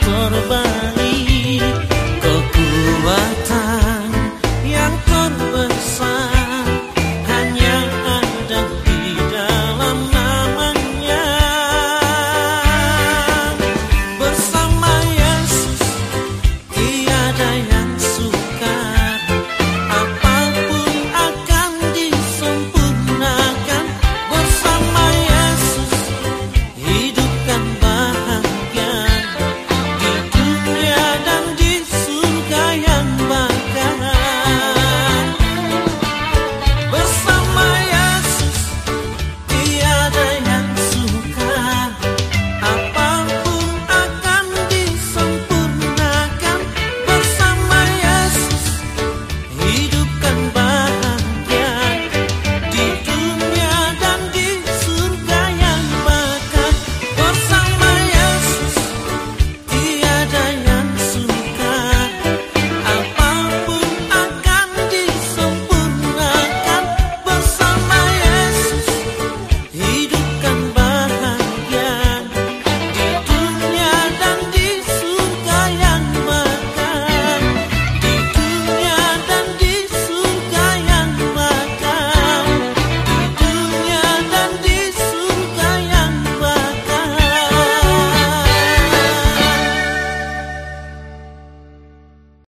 butterfly